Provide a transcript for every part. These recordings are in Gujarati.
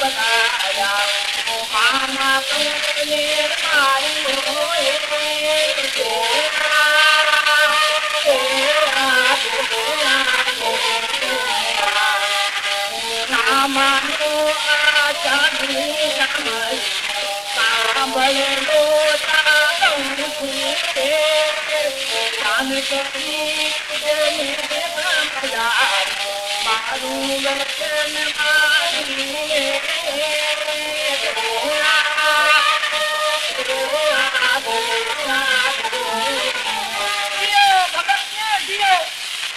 बताया माना तुमने मारी होए રામાનો આચારી રામ સાંભળેલો તારું છે કાન કરી મારું વચન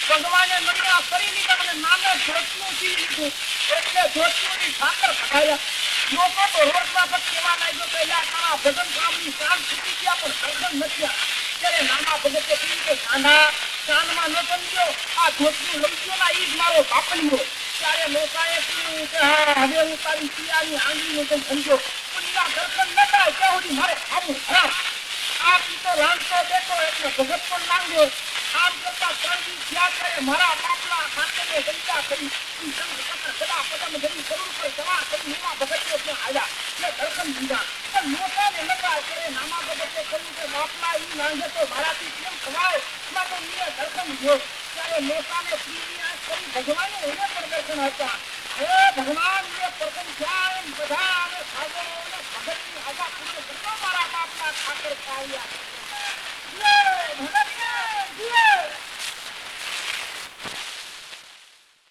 ભગવાને નડિયા કરી લીધા નામે તો આ ધોતનું લમજો ના, ઈ જ મારો બાપલિયો ત્યારે લોકાએ કીધું કે, હા, હવે હું તારી પિયાની આંગળીનો કેમ સમજો. પુનીના દર્શન ન થાય, ત્યાં સુધી મારે ખાવું હરામ. આ પીતો રાંધતો બેઠો, એટલે ભગત પણ લાગ્યો આમ કરતા ત્રણ દી થયા ત્યારે મારા બાપલા ખાતેને ગંગા કરી, ઈ સંગ કરતા સદા પદમ ધરી જરૂર પર દવા કરી એવા ભગતને ત્યાં આવ્યા ને દર્શન દીધા પણ લોકોને નતા ત્યારે નામા ભગતે કહ્યું કે બાપલા ઈ નાંગે તો મારાથી કેમ ખવાય? એમાં તો મેં દર્શન જો ત્યારે લોકાને કરી પ્રથમ